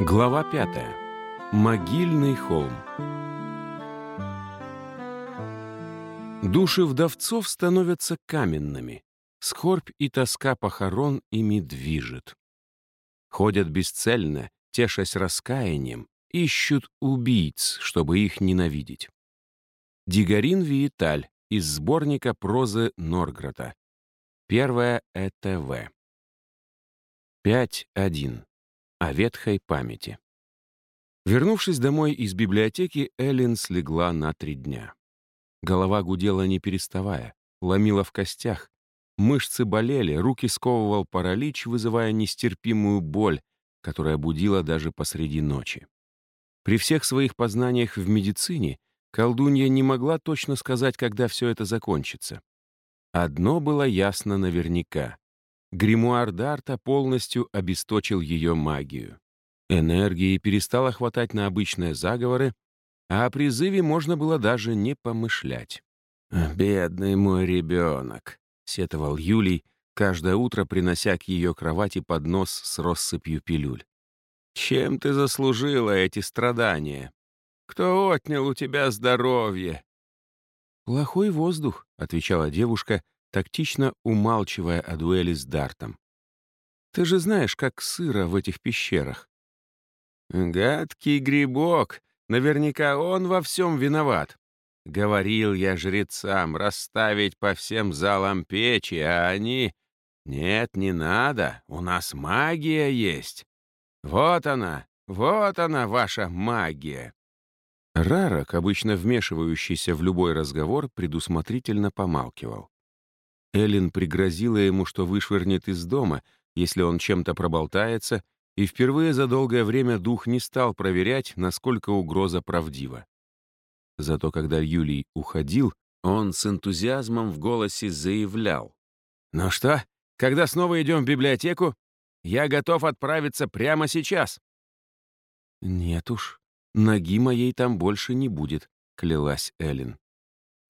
Глава пятая. Могильный холм. Души вдовцов становятся каменными. Скорбь и тоска похорон ими движет. Ходят бесцельно, тешась раскаянием, ищут убийц, чтобы их ненавидеть. Дигарин Виеталь из сборника прозы Норграта. Первое ЭТВ. 5.1. О ветхой памяти. Вернувшись домой из библиотеки, Эллен слегла на три дня. Голова гудела не переставая, ломила в костях, мышцы болели, руки сковывал паралич, вызывая нестерпимую боль, которая будила даже посреди ночи. При всех своих познаниях в медицине колдунья не могла точно сказать, когда все это закончится. Одно было ясно наверняка. Гримуар Дарта полностью обесточил ее магию. Энергии перестало хватать на обычные заговоры, а о призыве можно было даже не помышлять. «Бедный мой ребенок», — сетовал Юлий, каждое утро принося к ее кровати поднос с россыпью пилюль. «Чем ты заслужила эти страдания? Кто отнял у тебя здоровье?» «Плохой воздух», — отвечала девушка, тактично умалчивая о дуэли с Дартом. «Ты же знаешь, как сыро в этих пещерах». «Гадкий грибок! Наверняка он во всем виноват. Говорил я жрецам расставить по всем залам печи, а они... Нет, не надо, у нас магия есть. Вот она, вот она, ваша магия. Рарок, обычно вмешивающийся в любой разговор, предусмотрительно помалкивал. Эллен пригрозила ему, что вышвырнет из дома, если он чем-то проболтается, и впервые за долгое время дух не стал проверять, насколько угроза правдива. Зато когда Юлий уходил, он с энтузиазмом в голосе заявлял. «Ну что, когда снова идем в библиотеку? Я готов отправиться прямо сейчас». «Нет уж, ноги моей там больше не будет», — клялась Эллен.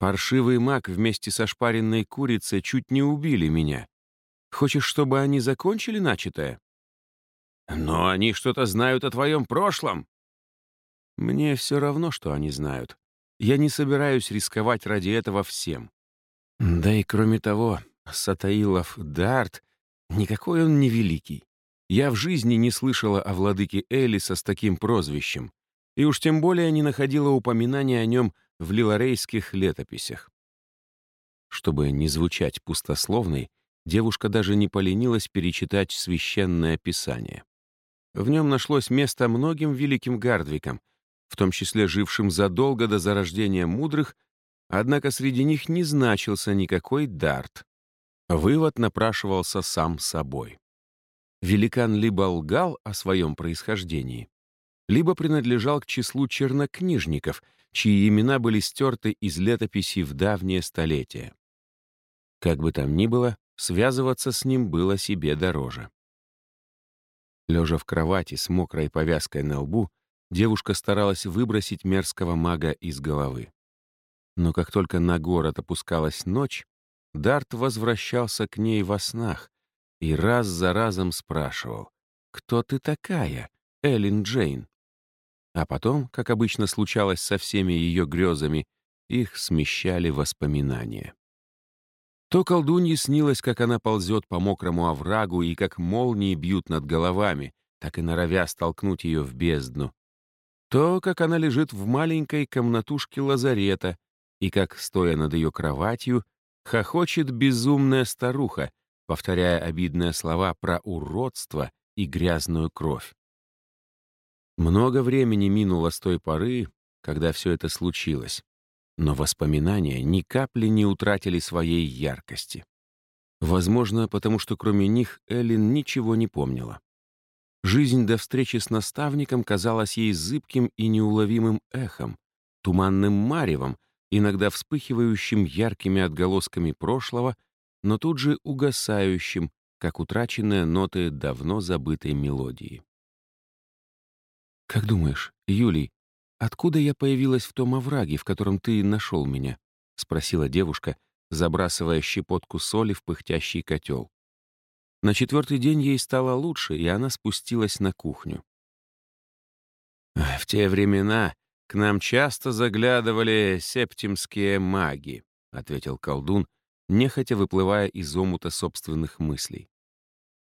«Паршивый маг вместе со шпаренной курицей чуть не убили меня. Хочешь, чтобы они закончили начатое?» «Но они что-то знают о твоем прошлом». «Мне все равно, что они знают. Я не собираюсь рисковать ради этого всем. Да и кроме того, Сатаилов Дарт, никакой он не великий. Я в жизни не слышала о владыке Элиса с таким прозвищем, и уж тем более не находила упоминания о нем в лиларейских летописях. Чтобы не звучать пустословной, девушка даже не поленилась перечитать священное писание. В нем нашлось место многим великим гардвикам, в том числе жившим задолго до зарождения мудрых, однако среди них не значился никакой дарт. Вывод напрашивался сам собой. Великан либо лгал о своем происхождении, либо принадлежал к числу чернокнижников, чьи имена были стерты из летописей в давние столетия. Как бы там ни было, связываться с ним было себе дороже. Лежа в кровати с мокрой повязкой на лбу, девушка старалась выбросить мерзкого мага из головы. Но как только на город опускалась ночь, Дарт возвращался к ней во снах и раз за разом спрашивал, «Кто ты такая, Эллен Джейн?» А потом, как обычно случалось со всеми ее грезами, их смещали воспоминания. То колдунье снилось, как она ползет по мокрому оврагу и как молнии бьют над головами, так и норовя столкнуть ее в бездну то, как она лежит в маленькой комнатушке лазарета и как, стоя над ее кроватью, хохочет безумная старуха, повторяя обидные слова про уродство и грязную кровь. Много времени минуло с той поры, когда все это случилось, но воспоминания ни капли не утратили своей яркости. Возможно, потому что кроме них Эллен ничего не помнила. Жизнь до встречи с наставником казалась ей зыбким и неуловимым эхом, туманным маревом, иногда вспыхивающим яркими отголосками прошлого, но тут же угасающим, как утраченные ноты давно забытой мелодии. «Как думаешь, Юлий, откуда я появилась в том овраге, в котором ты нашел меня?» — спросила девушка, забрасывая щепотку соли в пыхтящий котел. На четвертый день ей стало лучше, и она спустилась на кухню. В те времена к нам часто заглядывали септимские маги, ответил колдун, нехотя выплывая из омута собственных мыслей.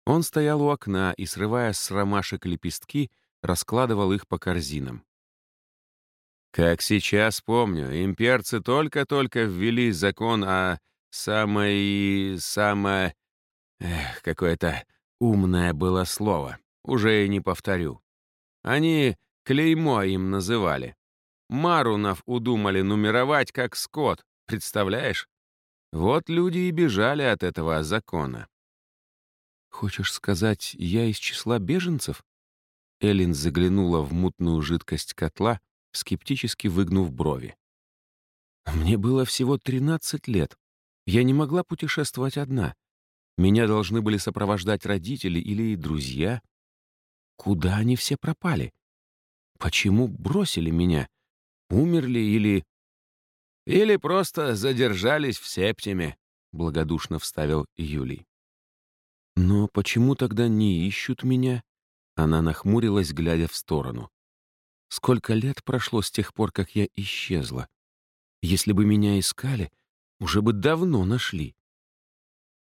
Он стоял у окна и, срывая с ромашек лепестки, раскладывал их по корзинам. Как сейчас помню, имперцы только-только ввели закон о самой... само... Эх, какое-то умное было слово. Уже и не повторю. Они клеймо им называли. Марунов удумали нумеровать как скот, представляешь? Вот люди и бежали от этого закона. «Хочешь сказать, я из числа беженцев?» Эллин заглянула в мутную жидкость котла, скептически выгнув брови. «Мне было всего 13 лет. Я не могла путешествовать одна. Меня должны были сопровождать родители или друзья. Куда они все пропали? Почему бросили меня? Умерли или... Или просто задержались в Септиме, благодушно вставил Юлий. Но почему тогда не ищут меня? Она нахмурилась, глядя в сторону. Сколько лет прошло с тех пор, как я исчезла? Если бы меня искали, уже бы давно нашли.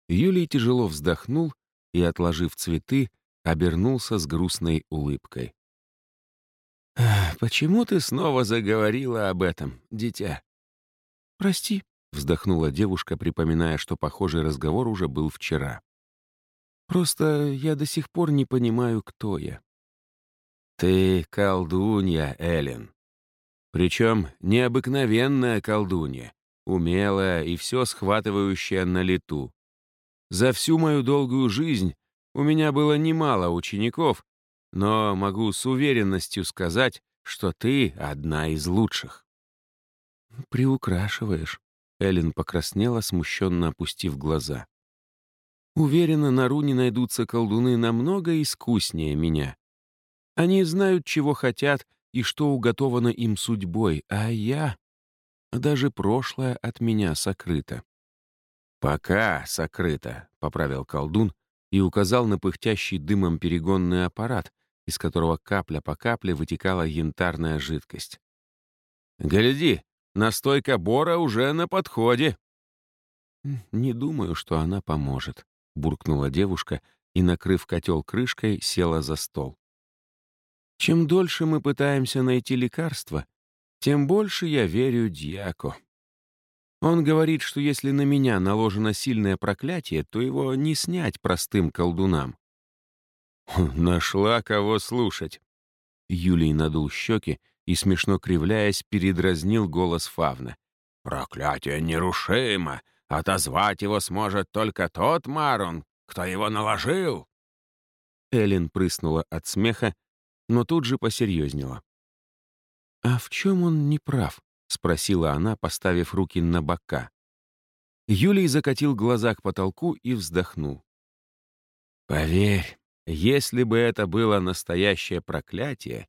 Юлий тяжело вздохнул и, отложив цветы, обернулся с грустной улыбкой. «Почему ты снова заговорила об этом, дитя?» «Прости», — вздохнула девушка, припоминая, что похожий разговор уже был вчера. «Просто я до сих пор не понимаю, кто я». «Ты колдунья, Эллен. Причем необыкновенная колдунья, умелая и все схватывающая на лету. За всю мою долгую жизнь у меня было немало учеников, но могу с уверенностью сказать, что ты одна из лучших». «Приукрашиваешь», — Эллен покраснела, смущенно опустив глаза. «Уверена, на Руне найдутся колдуны намного искуснее меня. Они знают, чего хотят и что уготовано им судьбой, а я... Даже прошлое от меня сокрыто. «Пока сокрыто», — поправил колдун и указал на пыхтящий дымом перегонный аппарат, из которого капля по капле вытекала янтарная жидкость. «Гляди, настойка бора уже на подходе». «Не думаю, что она поможет», — буркнула девушка и, накрыв котел крышкой, села за стол. «Чем дольше мы пытаемся найти лекарство, тем больше я верю Дьяко». Он говорит, что если на меня наложено сильное проклятие, то его не снять простым колдунам. Нашла кого слушать. Юлий надул щеки и, смешно кривляясь, передразнил голос Фавна. «Проклятие нерушимо! Отозвать его сможет только тот Марон, кто его наложил!» Эллен прыснула от смеха, но тут же посерьезнела. «А в чем он не прав?» — спросила она, поставив руки на бока. Юлий закатил глаза к потолку и вздохнул. «Поверь, если бы это было настоящее проклятие,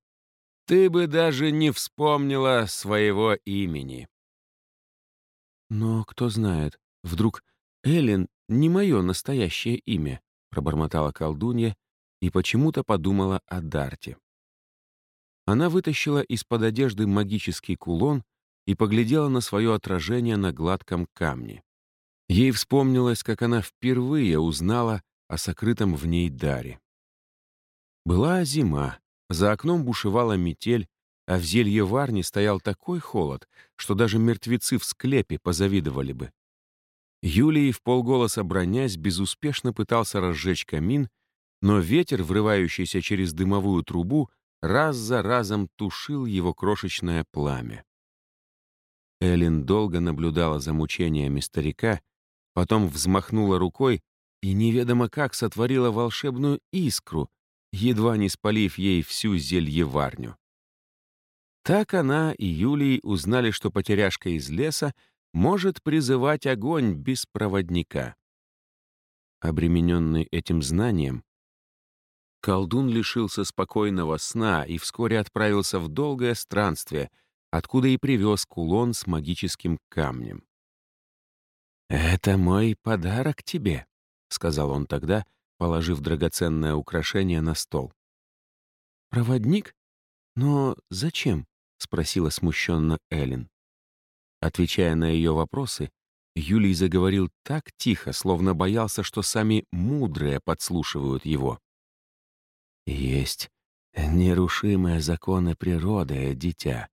ты бы даже не вспомнила своего имени». «Но кто знает, вдруг Эллен не мое настоящее имя», — пробормотала колдунья и почему-то подумала о Дарте. Она вытащила из-под одежды магический кулон и поглядела на свое отражение на гладком камне. Ей вспомнилось, как она впервые узнала о сокрытом в ней даре. Была зима, за окном бушевала метель, а в зелье варни стоял такой холод, что даже мертвецы в склепе позавидовали бы. Юлий, в полголоса бронясь, безуспешно пытался разжечь камин, но ветер, врывающийся через дымовую трубу, раз за разом тушил его крошечное пламя. Эллен долго наблюдала за мучениями старика, потом взмахнула рукой и неведомо как сотворила волшебную искру, едва не спалив ей всю зельеварню. Так она и Юлий узнали, что потеряшка из леса может призывать огонь без проводника. Обремененный этим знанием, колдун лишился спокойного сна и вскоре отправился в долгое странствие — откуда и привез кулон с магическим камнем. «Это мой подарок тебе», — сказал он тогда, положив драгоценное украшение на стол. «Проводник? Но зачем?» — спросила смущенно Эллен. Отвечая на ее вопросы, Юлий заговорил так тихо, словно боялся, что сами мудрые подслушивают его. «Есть нерушимые законы природы, дитя,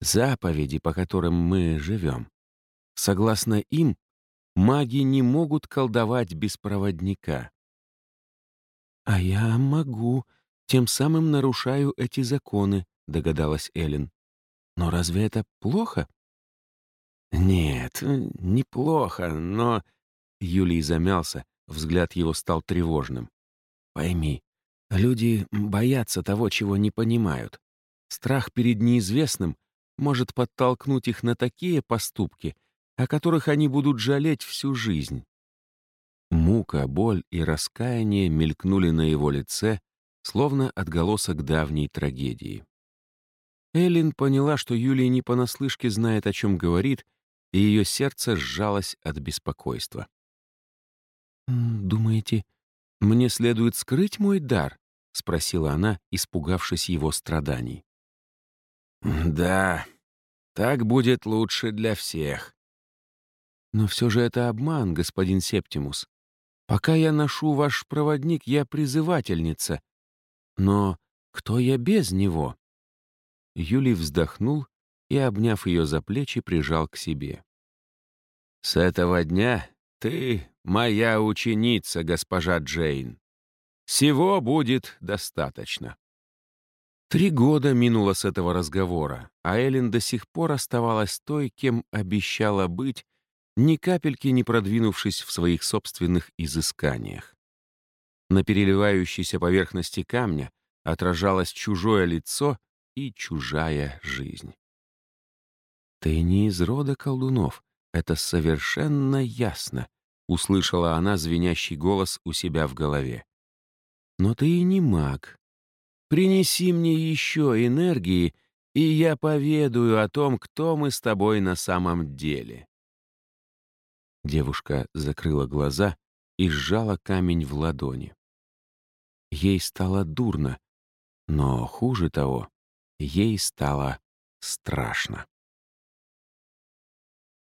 заповеди, по которым мы живем. Согласно им, маги не могут колдовать без проводника. «А я могу, тем самым нарушаю эти законы», — догадалась Эллен. «Но разве это плохо?» «Нет, неплохо, но...» Юлий замялся, взгляд его стал тревожным. «Пойми, люди боятся того, чего не понимают. Страх перед неизвестным может подтолкнуть их на такие поступки, о которых они будут жалеть всю жизнь. Мука, боль и раскаяние мелькнули на его лице, словно отголосок давней трагедии. Эллин поняла, что Юлия не понаслышке знает, о чем говорит, и ее сердце сжалось от беспокойства. «Думаете, мне следует скрыть мой дар?» — спросила она, испугавшись его страданий. «Да, так будет лучше для всех». «Но все же это обман, господин Септимус. Пока я ношу ваш проводник, я призывательница. Но кто я без него?» Юлий вздохнул и, обняв ее за плечи, прижал к себе. «С этого дня ты моя ученица, госпожа Джейн. Всего будет достаточно». Три года минуло с этого разговора, а Эллен до сих пор оставалась той, кем обещала быть, ни капельки не продвинувшись в своих собственных изысканиях. На переливающейся поверхности камня отражалось чужое лицо и чужая жизнь. «Ты не из рода колдунов, это совершенно ясно», — услышала она звенящий голос у себя в голове. «Но ты и не маг, Принеси мне еще энергии, и я поведаю о том, кто мы с тобой на самом деле». Девушка закрыла глаза и сжала камень в ладони. Ей стало дурно, но хуже того, ей стало страшно.